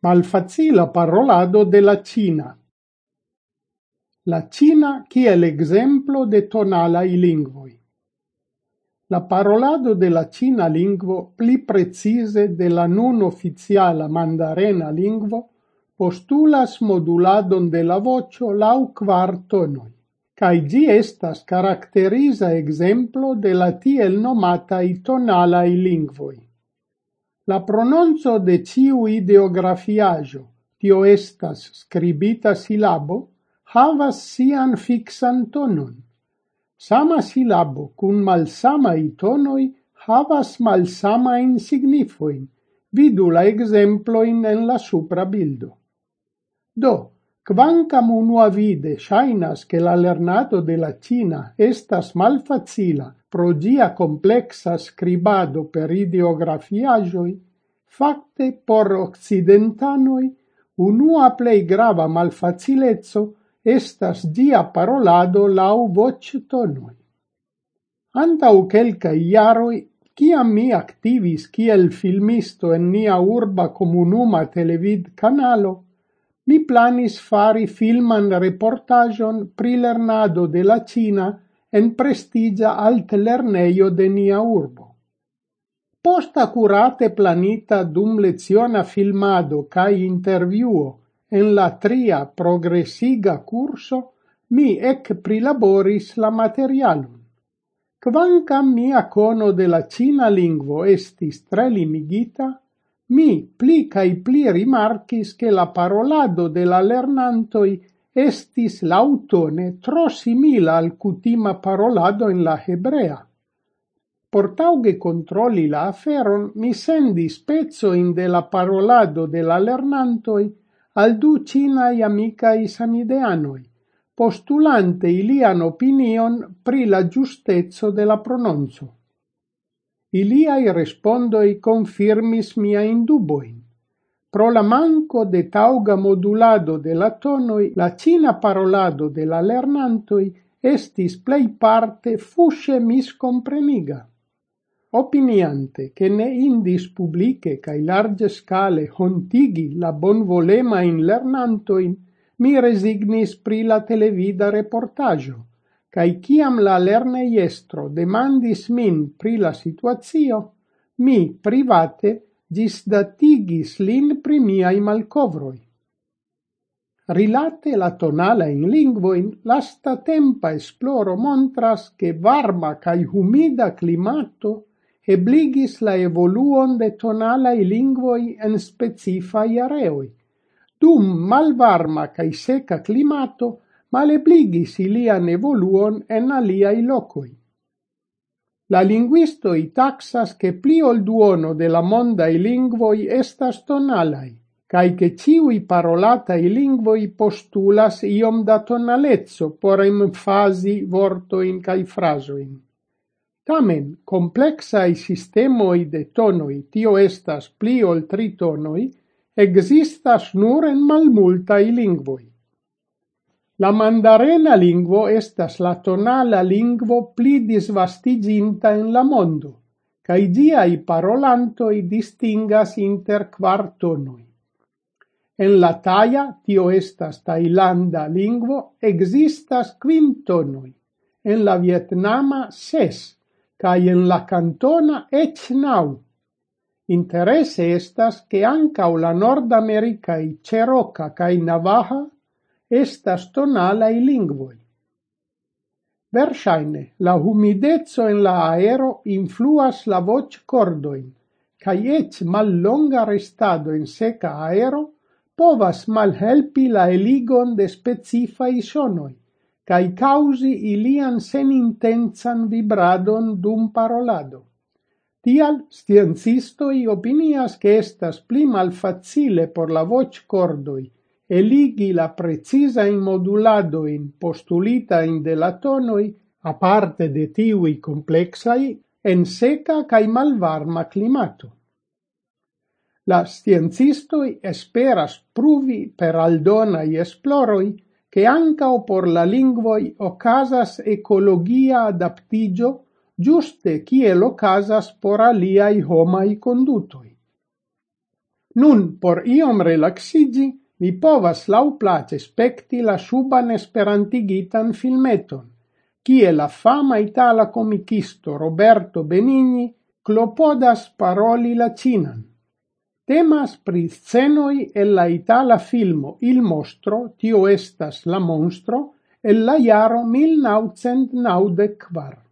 Malfacila parolado de la cina. La cina kiel exemplo de tonala i lingvoi. La parolado de la cina lingvo pli precise de la nun oficiala mandarena lingvo postulas moduladon de la vocio lau quar tonoi, cae gi estas caracteriza exemplo de la tiel tonala i linguoi. La prononzo de ciu ideografiajo, tio estas scribita silabo, havas sian fixan tonon. Sama silabo kun malsamaj tonoi havas malsamajn signifoin, Vidu la exemploin en la supra bildo. Do, quancam unuavide shainas che la lernado de la Cina estas malfacila Pro gia complexa scribado per ideografiaĵoj fakte por occidentanoi unua plei grava malfacilezzo estas gia parolado lau voce tonoi. Antau quelca iaroi, Ciam mi activis kiel filmisto en nia urba comunuma televid canalo, mi planis fari filman reportagion pri lernado de la Cina en prestigia altlernejo de nia urbo. Posta curate planita dum leziona filmado cae interviuo en la tria progressiga curso, mi ec prilaboris la materialum. Quancam mia cono de la cina lingvo estis tre limigita, mi pli cae pli rimarcis che la parolado de la lernantoi estis lautone tro simila al kutima parolado in la hebrea. Por taŭge controlli la aferon, mi sendi spezzo in de la parolado de la lernantoi al du cinai amicai samideanoj, postulante ilian opinion pri la giustezzo de la prononzo. Iliai respondoi confirmis mia induboin. Pro la manco de tauga modulado de la tonoi, la cina parolado de la lernantoi estis plejparte fusce miscompreniga. Opiniante che ne indis publice cae large scale hontigi la bonvolemajn lernantoin, mi resignis pri la televida reportagio, cae kiam la lerneiestro demandis min pri la situazio, mi private ĝisdatigis lin pri miai malcovroi. Rilate la tonala in lingvoin, lasta tempa esploro montras che varma cae humida climato ebligis la evoluon de tonalaj lingvoi en specifaj areoj. Dum malvarma cae seca climato, mal ebligis ilian evoluon en aliai locoi. La linguisto i taxas che pli ol duono de la monda i lingvoi estas tonalaj, kaj ke parolata i lingvoi postulas iom da tonalezzo por emfazi vortojn kaj frazojn. Tamen, kompleksaj i de tonoi, tio estas pli ol tri tonoi, existas nur en malmulta i lingvoi. La mandarena lingvo estas la tonala lingvo pli disvastiginta en la mondo, cae diai parolantoi distingas inter quar tonoi. En la Taia, tio estas tailanda lingvo, existas kvin tonoj, en la vietnama ses, cae en la cantona ec nau. Interesse estas che ancau la nordamericae ceroca cae navaja estas tonalaj lingvoj. Verŝajne, la humideco en la aero influas la voĉkordojn, kaj eĉ mallonga restado en seka aero povas malhelpi la eligon de specifaj sonoj kaj causi ilian senintensan vibradon dum parolado. Tial sciencistoi opinias che estas pli malfacile por la voc cordoi eligi la precisain moduladoin postulitain de la tonoi aparte de tiui complexai en seca cae malvarma climato. La sciencistoi esperas pruvi per aldonai esploroi che ancao por la lingvoi ocasas ecologia adaptigio giuste kiel ocasas por aliai homai condutoi. Nun, por iom relaxigi, vi povas lauplace spekti la suban esperantigitan filmeton, kie la fama itala komicisto Roberto Benigni clopodas paroli la cinan. Temas pri scenoi el la itala filmo Il Mostro, tio estas la monstro, el la jaro 1994.